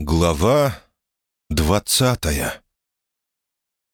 Глава двадцатая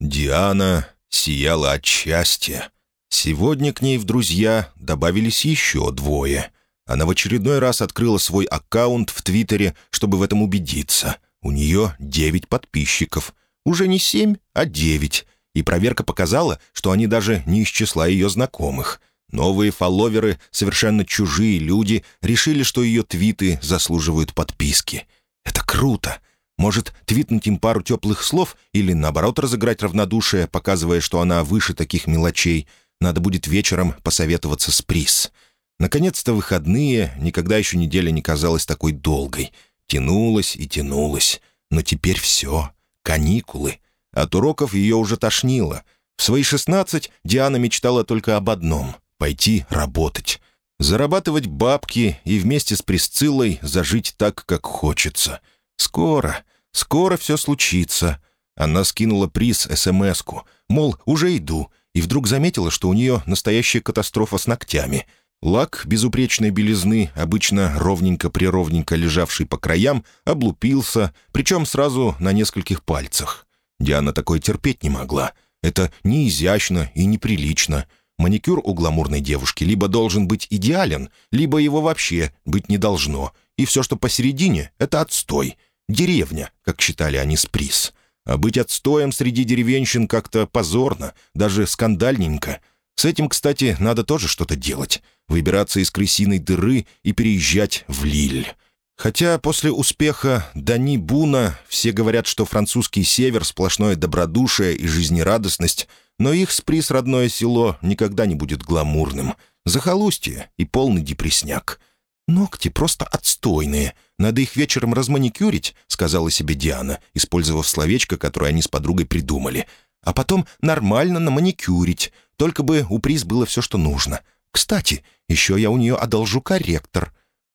Диана сияла от счастья. Сегодня к ней в друзья добавились еще двое. Она в очередной раз открыла свой аккаунт в Твиттере, чтобы в этом убедиться. У нее девять подписчиков. Уже не семь, а девять. И проверка показала, что они даже не из числа ее знакомых. Новые фолловеры, совершенно чужие люди, решили, что ее твиты заслуживают подписки — это круто. Может, твитнуть им пару теплых слов или, наоборот, разыграть равнодушие, показывая, что она выше таких мелочей. Надо будет вечером посоветоваться с приз. Наконец-то выходные, никогда еще неделя не казалась такой долгой. Тянулась и тянулась. Но теперь все. Каникулы. От уроков ее уже тошнило. В свои шестнадцать Диана мечтала только об одном — пойти работать зарабатывать бабки и вместе с Присциллой зажить так, как хочется. Скоро, скоро все случится. Она скинула приз СМС-ку, мол, уже иду, и вдруг заметила, что у нее настоящая катастрофа с ногтями. Лак безупречной белизны, обычно ровненько-прировненько лежавший по краям, облупился, причем сразу на нескольких пальцах. Диана такое терпеть не могла. Это не изящно и неприлично — Маникюр у гламурной девушки либо должен быть идеален, либо его вообще быть не должно. И все, что посередине — это отстой. Деревня, как считали они с приз. А быть отстоем среди деревенщин как-то позорно, даже скандальненько. С этим, кстати, надо тоже что-то делать. Выбираться из крысиной дыры и переезжать в Лиль. Хотя после успеха Дани Буна все говорят, что французский север — сплошное добродушие и жизнерадостность — но их сприс родное село никогда не будет гламурным. Захолустье и полный депресняк. «Ногти просто отстойные. Надо их вечером разманикюрить», — сказала себе Диана, использовав словечко, которое они с подругой придумали. «А потом нормально наманикюрить. Только бы у приз было все, что нужно. Кстати, еще я у нее одолжу корректор».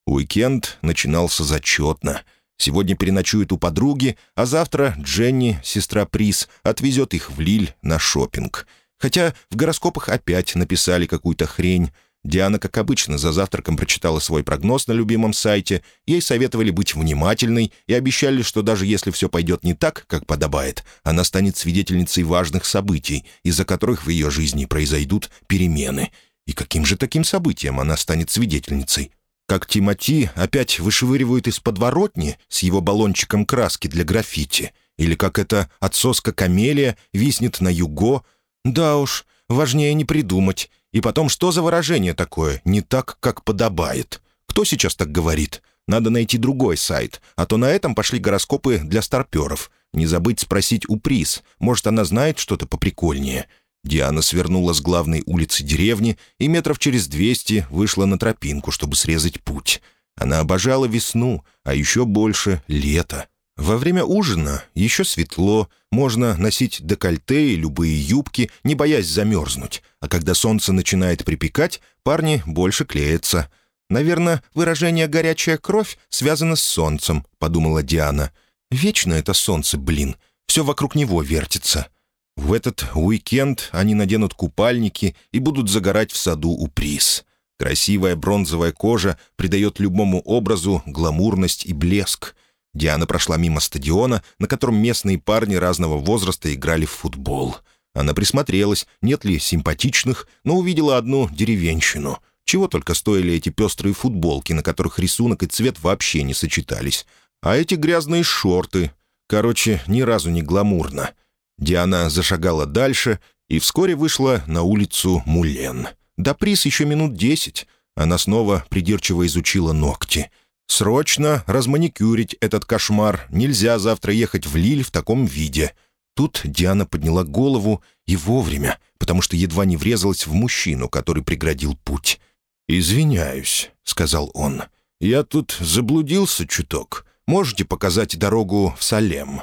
Уикенд начинался зачетно — Сегодня переночует у подруги, а завтра Дженни, сестра Приз, отвезет их в Лиль на шопинг. Хотя в гороскопах опять написали какую-то хрень. Диана, как обычно, за завтраком прочитала свой прогноз на любимом сайте. Ей советовали быть внимательной и обещали, что даже если все пойдет не так, как подобает, она станет свидетельницей важных событий, из-за которых в ее жизни произойдут перемены. И каким же таким событием она станет свидетельницей? Как Тимати опять вышвыривают из подворотни с его баллончиком краски для граффити, или как эта отсоска камелия виснет на юго. Да уж, важнее не придумать. И потом, что за выражение такое «не так, как подобает»? Кто сейчас так говорит? Надо найти другой сайт, а то на этом пошли гороскопы для старперов. Не забыть спросить у приз, может, она знает что-то поприкольнее. Диана свернула с главной улицы деревни и метров через двести вышла на тропинку, чтобы срезать путь. Она обожала весну, а еще больше — лето. Во время ужина еще светло, можно носить декольте и любые юбки, не боясь замерзнуть, а когда солнце начинает припекать, парни больше клеятся. «Наверное, выражение «горячая кровь» связано с солнцем», — подумала Диана. «Вечно это солнце, блин, все вокруг него вертится». В этот уикенд они наденут купальники и будут загорать в саду у приз. Красивая бронзовая кожа придает любому образу гламурность и блеск. Диана прошла мимо стадиона, на котором местные парни разного возраста играли в футбол. Она присмотрелась, нет ли симпатичных, но увидела одну деревенщину. Чего только стоили эти пестрые футболки, на которых рисунок и цвет вообще не сочетались. А эти грязные шорты. Короче, ни разу не гламурно. Диана зашагала дальше и вскоре вышла на улицу Мулен. До приз еще минут десять. Она снова придирчиво изучила ногти. «Срочно разманикюрить этот кошмар. Нельзя завтра ехать в Лиль в таком виде». Тут Диана подняла голову и вовремя, потому что едва не врезалась в мужчину, который преградил путь. «Извиняюсь», — сказал он. «Я тут заблудился чуток. Можете показать дорогу в Салем?»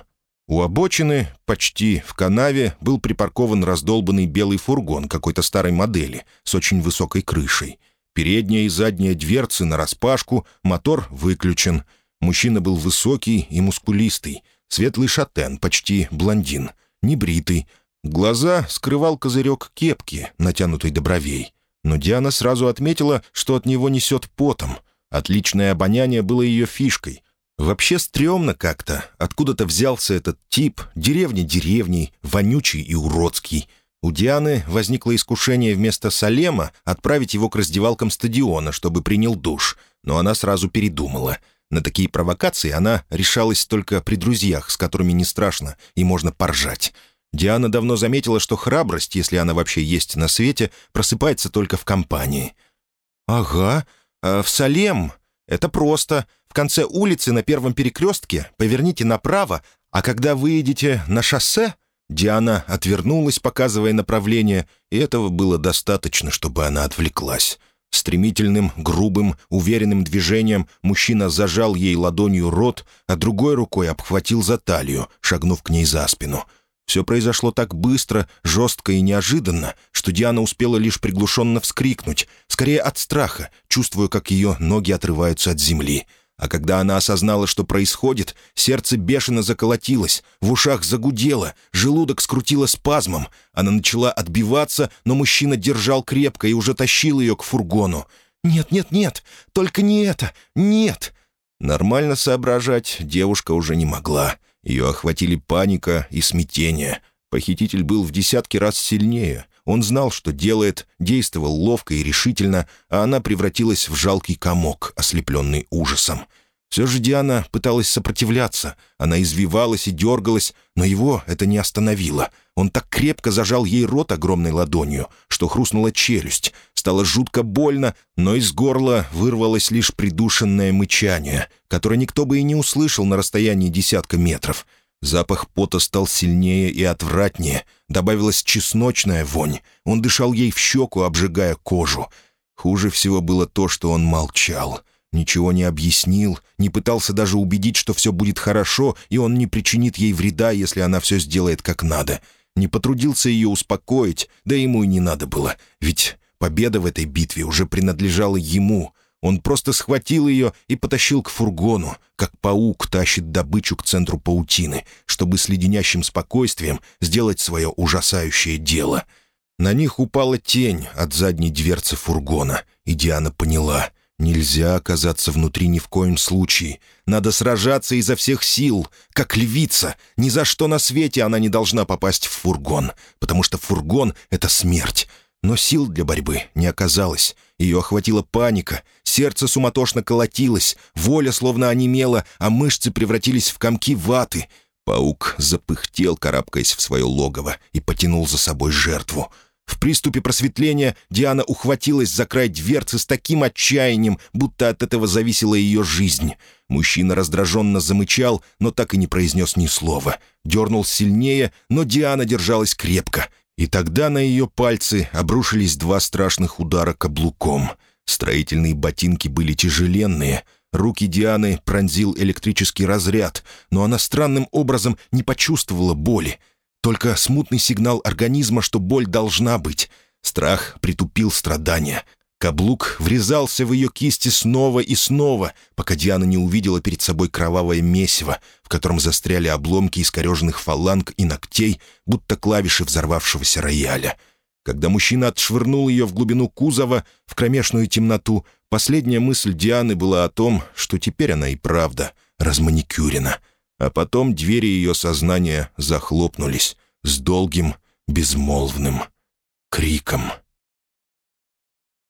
У обочины, почти в канаве, был припаркован раздолбанный белый фургон какой-то старой модели с очень высокой крышей. Передняя и задняя дверцы нараспашку, мотор выключен. Мужчина был высокий и мускулистый, светлый шатен, почти блондин, небритый. Глаза скрывал козырек кепки, натянутой до бровей. Но Диана сразу отметила, что от него несет потом. Отличное обоняние было ее фишкой. Вообще стрёмно как-то. Откуда-то взялся этот тип, деревня деревней, вонючий и уродский. У Дианы возникло искушение вместо Салема отправить его к раздевалкам стадиона, чтобы принял душ, но она сразу передумала. На такие провокации она решалась только при друзьях, с которыми не страшно и можно поржать. Диана давно заметила, что храбрость, если она вообще есть на свете, просыпается только в компании. «Ага, а в Салем это просто. В конце улицы на первом перекрестке поверните направо, а когда выедете на шоссе...» Диана отвернулась, показывая направление, и этого было достаточно, чтобы она отвлеклась. Стремительным, грубым, уверенным движением мужчина зажал ей ладонью рот, а другой рукой обхватил за талию, шагнув к ней за спину — все произошло так быстро, жестко и неожиданно, что Диана успела лишь приглушенно вскрикнуть, скорее от страха, чувствуя, как ее ноги отрываются от земли. А когда она осознала, что происходит, сердце бешено заколотилось, в ушах загудело, желудок скрутило спазмом. Она начала отбиваться, но мужчина держал крепко и уже тащил ее к фургону. «Нет, нет, нет, только не это, нет!» Нормально соображать девушка уже не могла. Ее охватили паника и смятение. Похититель был в десятки раз сильнее. Он знал, что делает, действовал ловко и решительно, а она превратилась в жалкий комок, ослепленный ужасом. Все же Диана пыталась сопротивляться. Она извивалась и дергалась, но его это не остановило. Он так крепко зажал ей рот огромной ладонью, что хрустнула челюсть. Стало жутко больно, но из горла вырвалось лишь придушенное мычание, которое никто бы и не услышал на расстоянии десятка метров. Запах пота стал сильнее и отвратнее. Добавилась чесночная вонь. Он дышал ей в щеку, обжигая кожу. Хуже всего было то, что он молчал — Ничего не объяснил, не пытался даже убедить, что все будет хорошо, и он не причинит ей вреда, если она все сделает как надо. Не потрудился ее успокоить, да ему и не надо было, ведь победа в этой битве уже принадлежала ему. Он просто схватил ее и потащил к фургону, как паук тащит добычу к центру паутины, чтобы с леденящим спокойствием сделать свое ужасающее дело. На них упала тень от задней дверцы фургона, и Диана поняла — Нельзя оказаться внутри ни в коем случае. Надо сражаться изо всех сил, как львица. Ни за что на свете она не должна попасть в фургон, потому что фургон — это смерть. Но сил для борьбы не оказалось. Ее охватила паника, сердце суматошно колотилось, воля словно онемела, а мышцы превратились в комки ваты. Паук запыхтел, карабкаясь в свое логово, и потянул за собой жертву — в приступе просветления Диана ухватилась за край дверцы с таким отчаянием, будто от этого зависела ее жизнь. Мужчина раздраженно замычал, но так и не произнес ни слова. Дернул сильнее, но Диана держалась крепко. И тогда на ее пальцы обрушились два страшных удара каблуком. Строительные ботинки были тяжеленные. Руки Дианы пронзил электрический разряд, но она странным образом не почувствовала боли. Только смутный сигнал организма, что боль должна быть. Страх притупил страдания. Каблук врезался в ее кисти снова и снова, пока Диана не увидела перед собой кровавое месиво, в котором застряли обломки искореженных фаланг и ногтей, будто клавиши взорвавшегося рояля. Когда мужчина отшвырнул ее в глубину кузова, в кромешную темноту, последняя мысль Дианы была о том, что теперь она и правда разманикюрена — а потом двери ее сознания захлопнулись с долгим, безмолвным криком.